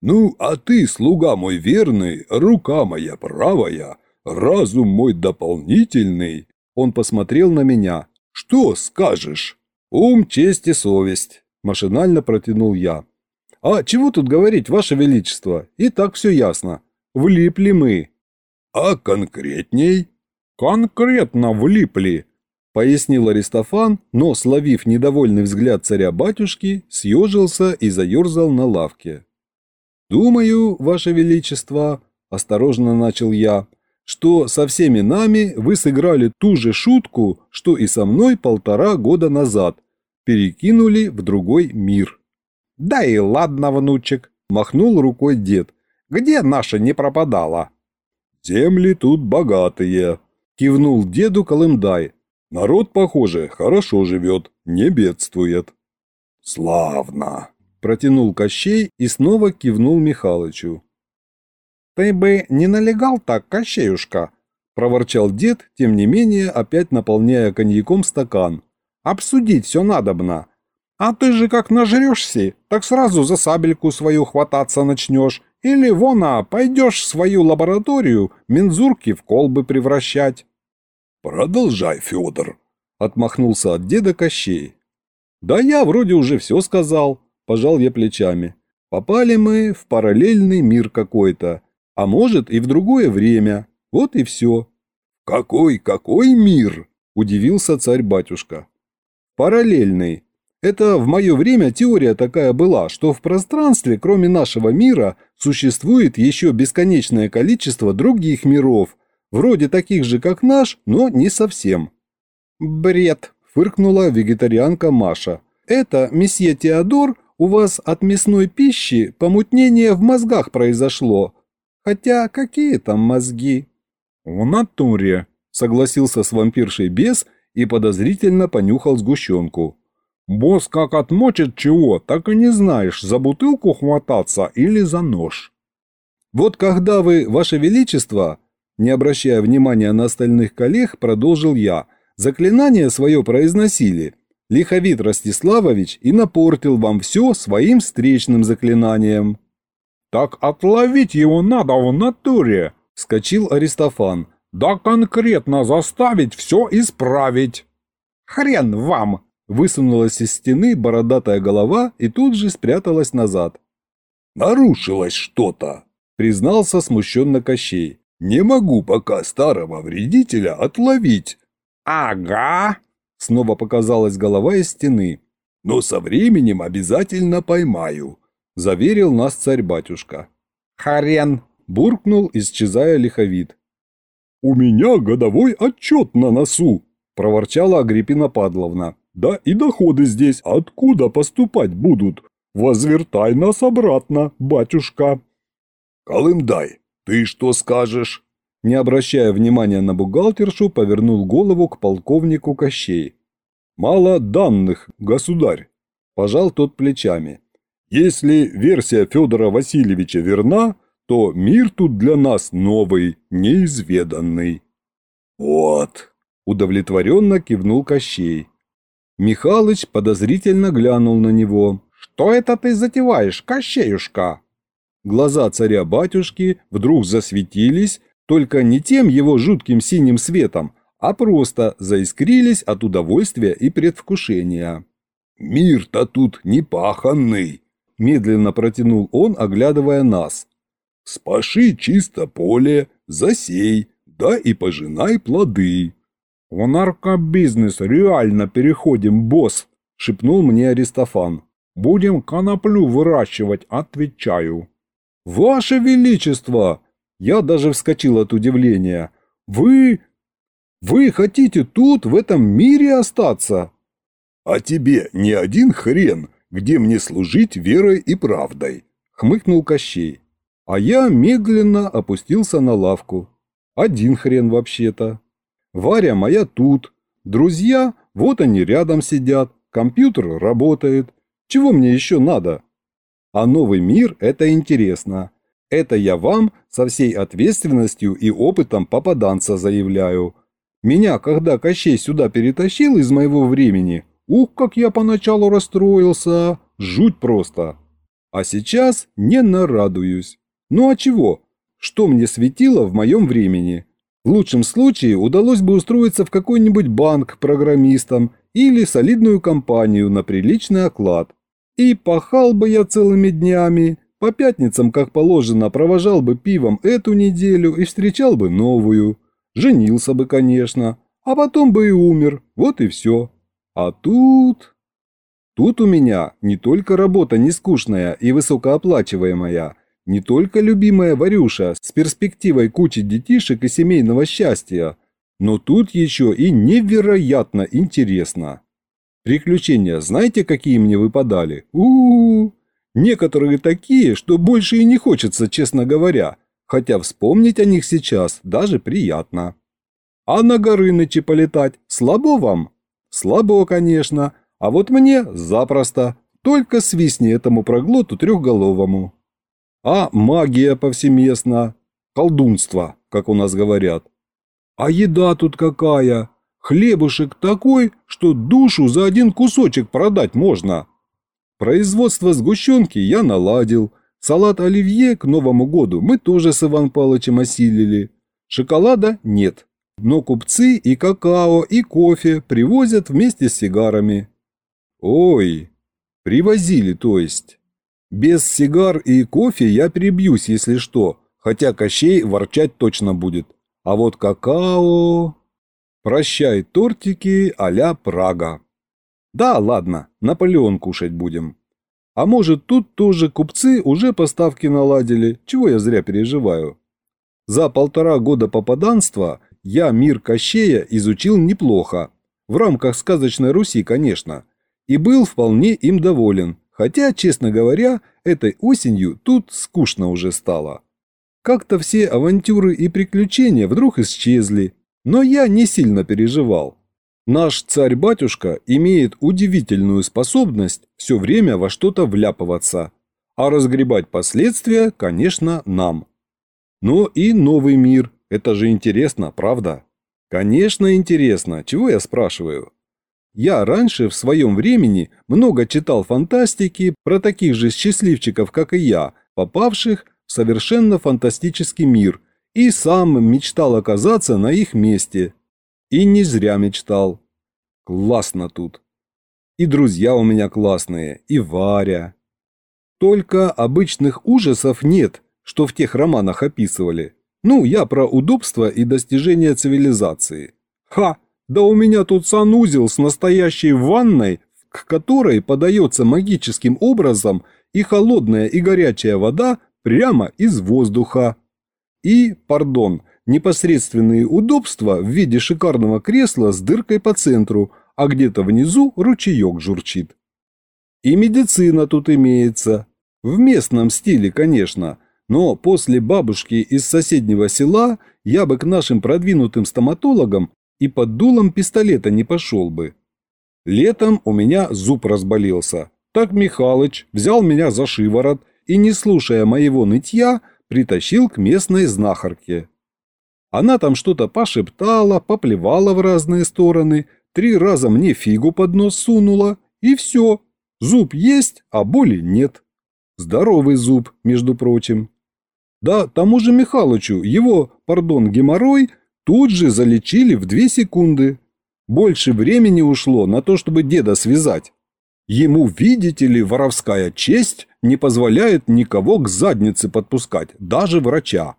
Ну, а ты, слуга мой верный, рука моя правая, разум мой дополнительный». Он посмотрел на меня. «Что скажешь?» «Ум, честь и совесть», – машинально протянул я. «А чего тут говорить, Ваше Величество? И так все ясно. Влипли мы». «А конкретней?» «Конкретно влипли», — пояснил Аристофан, но, словив недовольный взгляд царя-батюшки, съежился и заерзал на лавке. «Думаю, Ваше Величество», — осторожно начал я, — «что со всеми нами вы сыграли ту же шутку, что и со мной полтора года назад, перекинули в другой мир». «Да и ладно, внучек», — махнул рукой дед, — «где наша не пропадала?» «Земли тут богатые», Кивнул деду Колымдай. Народ, похоже, хорошо живет, не бедствует. Славно. Протянул Кощей и снова кивнул Михалычу. «Ты бы не налегал так, Кощеюшка!» – проворчал дед, тем не менее опять наполняя коньяком стакан. «Обсудить все надобно. А ты же как нажрешься, так сразу за сабельку свою хвататься начнешь, или, вон, а, пойдешь в свою лабораторию мензурки в колбы превращать». «Продолжай, Федор», — отмахнулся от деда Кощей. «Да я вроде уже все сказал», — пожал я плечами. «Попали мы в параллельный мир какой-то, а может и в другое время. Вот и все». «Какой, какой мир?» – удивился царь-батюшка. «Параллельный. Это в мое время теория такая была, что в пространстве, кроме нашего мира, существует еще бесконечное количество других миров, Вроде таких же, как наш, но не совсем. Бред, фыркнула вегетарианка Маша. Это, месье Теодор, у вас от мясной пищи помутнение в мозгах произошло. Хотя какие там мозги? В натуре, согласился с вампиршей бес и подозрительно понюхал сгущенку. Босс как отмочит чего, так и не знаешь, за бутылку хвататься или за нож. Вот когда вы, ваше величество, не обращая внимания на остальных коллег, продолжил я. Заклинание свое произносили. Лиховит Ростиславович и напортил вам все своим встречным заклинанием. «Так отловить его надо в натуре!» – скочил Аристофан. «Да конкретно заставить все исправить!» «Хрен вам!» – высунулась из стены бородатая голова и тут же спряталась назад. «Нарушилось что-то!» – признался смущенно Кощей. Не могу пока старого вредителя отловить. Ага. Снова показалась голова из стены. Но со временем обязательно поймаю, заверил нас царь-батюшка. Харен, буркнул, исчезая лиховид. «У меня годовой отчет на носу», – проворчала Агриппина Падловна. «Да и доходы здесь откуда поступать будут? Возвертай нас обратно, батюшка». «Колымдай, «Ты что скажешь?» Не обращая внимания на бухгалтершу, повернул голову к полковнику Кощей. «Мало данных, государь», – пожал тот плечами. «Если версия Федора Васильевича верна, то мир тут для нас новый, неизведанный». «Вот», – удовлетворенно кивнул Кощей. Михалыч подозрительно глянул на него. «Что это ты затеваешь, Кощеюшка?» Глаза царя-батюшки вдруг засветились, только не тем его жутким синим светом, а просто заискрились от удовольствия и предвкушения. «Мир-то тут не паханный», – медленно протянул он, оглядывая нас. «Спаши чисто поле, засей, да и пожинай плоды». «В наркобизнес реально переходим, босс!» – шепнул мне Аристофан. «Будем коноплю выращивать, отвечаю». «Ваше Величество!» Я даже вскочил от удивления. «Вы... вы хотите тут, в этом мире остаться?» «А тебе не один хрен, где мне служить верой и правдой», — хмыкнул Кощей. А я медленно опустился на лавку. Один хрен вообще-то. Варя моя тут. Друзья, вот они рядом сидят. Компьютер работает. Чего мне еще надо? А новый мир – это интересно. Это я вам со всей ответственностью и опытом попаданца заявляю. Меня, когда Кощей сюда перетащил из моего времени, ух, как я поначалу расстроился, жуть просто. А сейчас не нарадуюсь. Ну а чего? Что мне светило в моем времени? В лучшем случае удалось бы устроиться в какой-нибудь банк программистом или солидную компанию на приличный оклад. И пахал бы я целыми днями, по пятницам, как положено, провожал бы пивом эту неделю и встречал бы новую. Женился бы, конечно, а потом бы и умер, вот и все. А тут... Тут у меня не только работа нескучная и высокооплачиваемая, не только любимая Варюша с перспективой кучи детишек и семейного счастья, но тут еще и невероятно интересно. Приключения знаете, какие мне выпадали? у у, -у. Некоторые такие, что больше и не хочется, честно говоря, хотя вспомнить о них сейчас даже приятно. А на Горыныче полетать слабо вам? Слабо, конечно, а вот мне запросто, только свистни этому проглоту трехголовому. А магия повсеместна, колдунство, как у нас говорят. А еда тут какая? Хлебушек такой, что душу за один кусочек продать можно. Производство сгущенки я наладил. Салат оливье к Новому году мы тоже с Иван Павловичем осилили. Шоколада нет. Но купцы и какао, и кофе привозят вместе с сигарами. Ой, привозили, то есть. Без сигар и кофе я перебьюсь, если что, хотя Кощей ворчать точно будет. А вот какао... Прощай тортики а Прага. Да, ладно, Наполеон кушать будем. А может, тут тоже купцы уже поставки наладили, чего я зря переживаю. За полтора года попаданства я мир Кощея изучил неплохо. В рамках сказочной Руси, конечно. И был вполне им доволен. Хотя, честно говоря, этой осенью тут скучно уже стало. Как-то все авантюры и приключения вдруг исчезли. Но я не сильно переживал. Наш царь-батюшка имеет удивительную способность все время во что-то вляпываться, а разгребать последствия, конечно, нам. Но и новый мир, это же интересно, правда? Конечно, интересно, чего я спрашиваю? Я раньше в своем времени много читал фантастики про таких же счастливчиков, как и я, попавших в совершенно фантастический мир, и сам мечтал оказаться на их месте – и не зря мечтал. Классно тут. И друзья у меня классные, и Варя. Только обычных ужасов нет, что в тех романах описывали. Ну, я про удобство и достижение цивилизации. Ха, да у меня тут санузел с настоящей ванной, к которой подается магическим образом и холодная и горячая вода прямо из воздуха. И, пардон, непосредственные удобства в виде шикарного кресла с дыркой по центру, а где-то внизу ручеек журчит. И медицина тут имеется. В местном стиле, конечно, но после бабушки из соседнего села я бы к нашим продвинутым стоматологам и под дулом пистолета не пошел бы. Летом у меня зуб разболелся. Так Михалыч взял меня за шиворот и, не слушая моего нытья, притащил к местной знахарке. Она там что-то пошептала, поплевала в разные стороны, три раза мне фигу под нос сунула, и все. Зуб есть, а боли нет. Здоровый зуб, между прочим. Да, тому же Михалычу его, пардон, геморрой тут же залечили в две секунды. Больше времени ушло на то, чтобы деда связать. Ему, видите ли, воровская честь не позволяет никого к заднице подпускать, даже врача.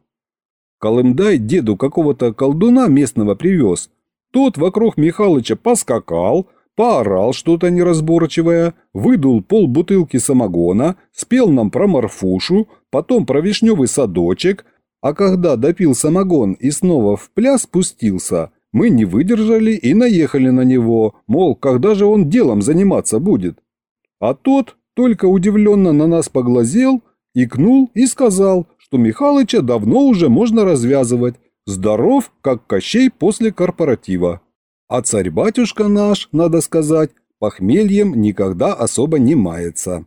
Колымдай деду какого-то колдуна местного привез. Тот вокруг Михалыча поскакал, поорал что-то неразборчивое, выдул пол бутылки самогона, спел нам про Марфушу, потом про вишневый садочек, а когда допил самогон и снова в пляс спустился, мы не выдержали и наехали на него, мол, когда же он делом заниматься будет. А тот только удивленно на нас поглазел, икнул и сказал, что Михалыча давно уже можно развязывать, здоров, как Кощей после корпоратива. А царь-батюшка наш, надо сказать, похмельем никогда особо не мается.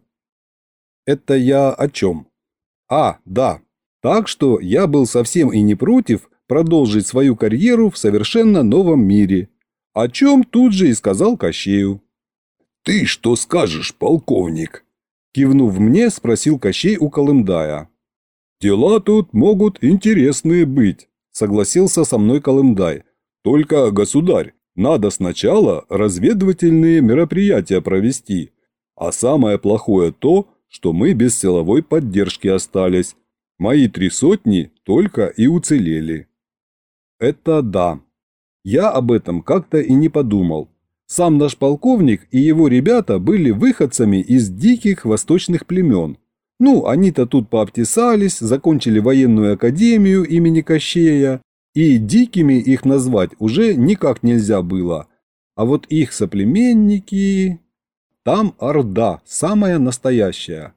Это я о чем? А, да. Так что я был совсем и не против продолжить свою карьеру в совершенно новом мире, о чем тут же и сказал Кощею. «Ты что скажешь, полковник?» Кивнув мне, спросил Кощей у Колымдая. «Дела тут могут интересные быть», – согласился со мной Колымдай. «Только, государь, надо сначала разведывательные мероприятия провести. А самое плохое то, что мы без силовой поддержки остались. Мои три сотни только и уцелели». Это да. Я об этом как-то и не подумал. Сам наш полковник и его ребята были выходцами из диких восточных племен. Ну, они-то тут пообтесались, закончили военную академию имени Кощея, и дикими их назвать уже никак нельзя было. А вот их соплеменники... Там Орда, самая настоящая.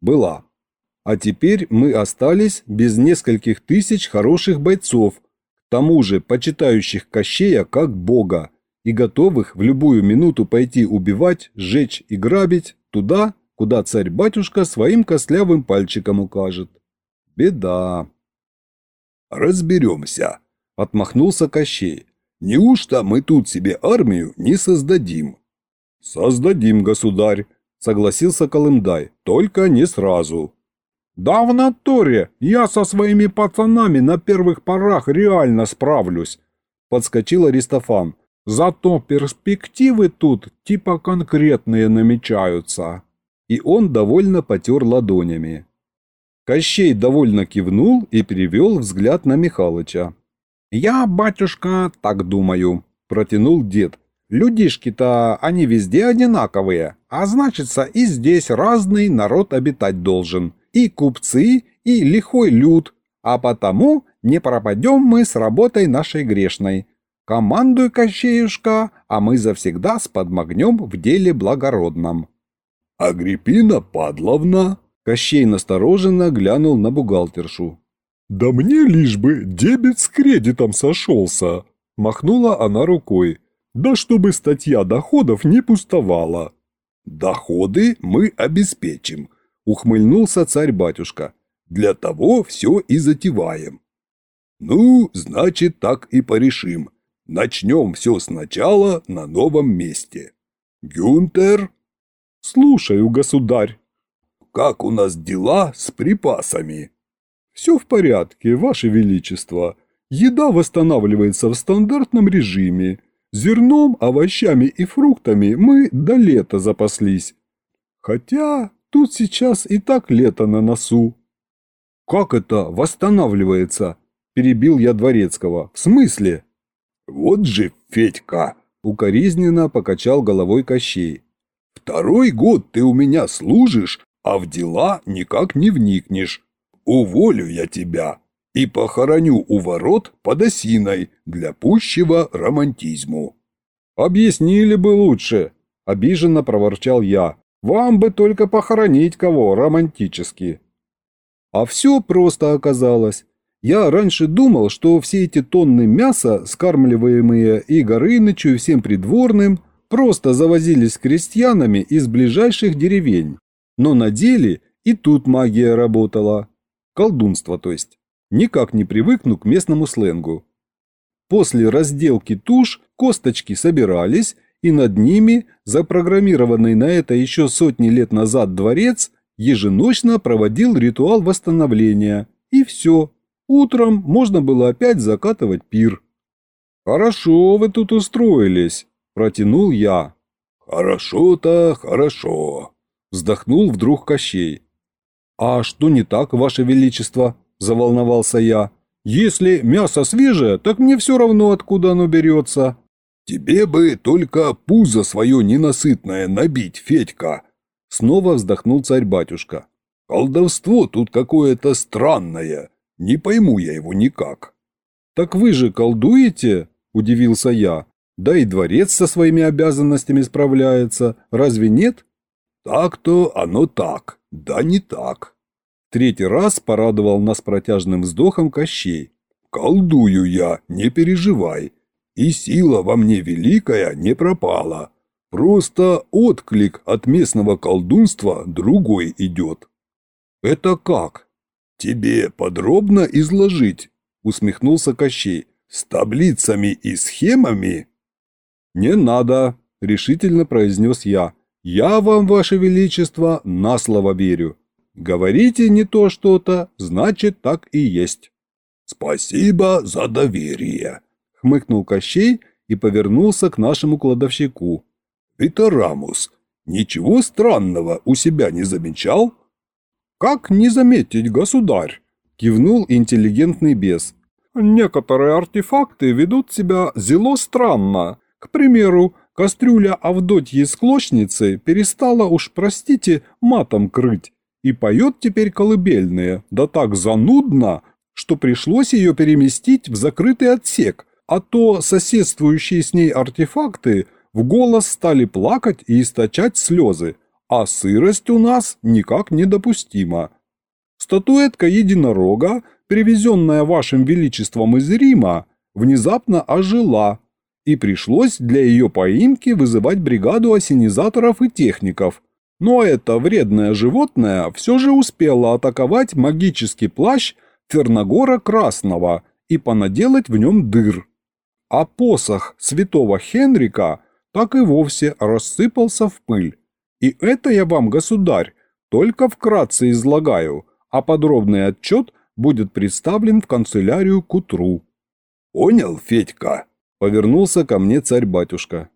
Была. А теперь мы остались без нескольких тысяч хороших бойцов, к тому же почитающих Кощея как бога, и готовых в любую минуту пойти убивать, сжечь и грабить туда, куда царь-батюшка своим костлявым пальчиком укажет. Беда. «Разберемся», — отмахнулся Кощей. «Неужто мы тут себе армию не создадим?» «Создадим, государь», — согласился Колымдай, — «только не сразу». «Да в натуре я со своими пацанами на первых порах реально справлюсь», — подскочил Аристофан. Зато перспективы тут типа конкретные намечаются. И он довольно потер ладонями. Кощей довольно кивнул и перевел взгляд на Михалыча. «Я, батюшка, так думаю», – протянул дед. «Людишки-то они везде одинаковые, а значится и здесь разный народ обитать должен. И купцы, и лихой люд, а потому не пропадем мы с работой нашей грешной. Командуй, Кощеюшка, а мы завсегда сподмогнем в деле благородном». «Агриппина Падловна?» Кощей настороженно глянул на бухгалтершу. «Да мне лишь бы дебет с кредитом сошелся!» Махнула она рукой. «Да чтобы статья доходов не пустовала!» «Доходы мы обеспечим», — ухмыльнулся царь-батюшка. «Для того все и затеваем». «Ну, значит, так и порешим. Начнем все сначала на новом месте. Гюнтер? Слушаю, государь. Как у нас дела с припасами? Все в порядке, ваше величество. Еда восстанавливается в стандартном режиме. Зерном, овощами и фруктами мы до лета запаслись. Хотя тут сейчас и так лето на носу. Как это восстанавливается? Перебил я Дворецкого. В смысле? «Вот же Федька!» – укоризненно покачал головой Кощей. «Второй год ты у меня служишь, а в дела никак не вникнешь. Уволю я тебя и похороню у ворот под осиной для пущего романтизму». «Объяснили бы лучше», – обиженно проворчал я. «Вам бы только похоронить кого романтически». А все просто оказалось. Я раньше думал, что все эти тонны мяса, скармливаемые и Горынычу, и всем придворным, просто завозились крестьянами из ближайших деревень. Но на деле и тут магия работала. Колдунство, то есть. Никак не привыкну к местному сленгу. После разделки туш косточки собирались, и над ними, запрограммированный на это еще сотни лет назад дворец, еженочно проводил ритуал восстановления. И все. Утром можно было опять закатывать пир. «Хорошо вы тут устроились», – протянул я. «Хорошо-то хорошо», – вздохнул вдруг Кощей. «А что не так, Ваше Величество?» – заволновался я. Если мясо свежее, так мне все равно, откуда оно берется. Тебе бы только пузо свое ненасытное набить, Федька. Снова вздохнул царь-батюшка. Колдовство тут какое-то странное. Не пойму я его никак. Так вы же колдуете? Удивился я. Да и дворец со своими обязанностями справляется. Разве нет? Так-то оно так, да не так. Третий раз порадовал нас протяжным вздохом Кощей. «Колдую я, не переживай. И сила во мне великая не пропала. Просто отклик от местного колдунства другой идет». «Это как?» «Тебе подробно изложить?» – усмехнулся Кощей. «С таблицами и схемами?» «Не надо», – решительно произнес я. «Я вам, ваше величество, на слово верю. Говорите не то что-то, значит так и есть». «Спасибо за доверие», — хмыкнул Кощей и повернулся к нашему кладовщику. «Витарамус, ничего странного у себя не замечал?» «Как не заметить, государь?» – кивнул интеллигентный бес. «Некоторые артефакты ведут себя зело странно. К примеру, кастрюля Авдотьи Склочницы перестала уж, простите, матом крыть и поет теперь колыбельные, да так занудно, что пришлось ее переместить в закрытый отсек, а то соседствующие с ней артефакты в голос стали плакать и источать слезы, а сырость у нас никак недопустима. Статуэтка единорога, привезенная вашим величеством из Рима, внезапно ожила, и пришлось для ее поимки вызывать бригаду осенизаторов и техников, но это вредное животное все же успело атаковать магический плащ Фернагора Красного и понаделать в нем дыр. А посох святого Хенрика так и вовсе рассыпался в пыль. И это я вам, государь, только вкратце излагаю, а подробный отчет будет представлен в канцелярию к утру. «Понял, Федька?» – повернулся ко мне царь-батюшка.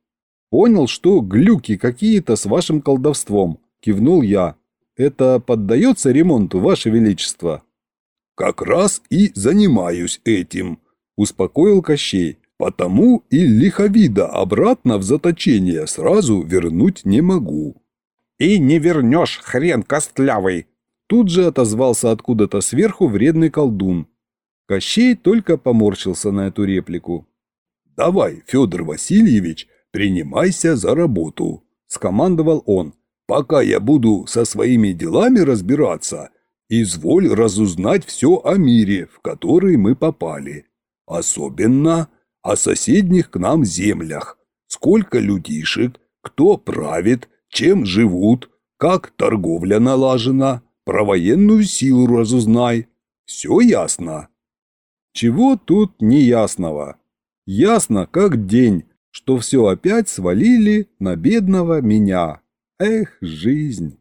«Понял, что глюки какие-то с вашим колдовством», – кивнул я. «Это поддается ремонту, ваше величество?» «Как раз и занимаюсь этим», – успокоил Кощей. «Потому и лиховида обратно в заточение сразу вернуть не могу». «И не вернешь, хрен костлявый!» Тут же отозвался откуда-то сверху вредный колдун. Кощей только поморщился на эту реплику. «Давай, Федор Васильевич, «Принимайся за работу», – скомандовал он. «Пока я буду со своими делами разбираться, изволь разузнать все о мире, в который мы попали. Особенно о соседних к нам землях. Сколько людишек, кто правит, чем живут, как торговля налажена, про военную силу разузнай. Все ясно?» «Чего тут неясного? Ясно, как день» что все опять свалили на бедного меня. Эх, жизнь!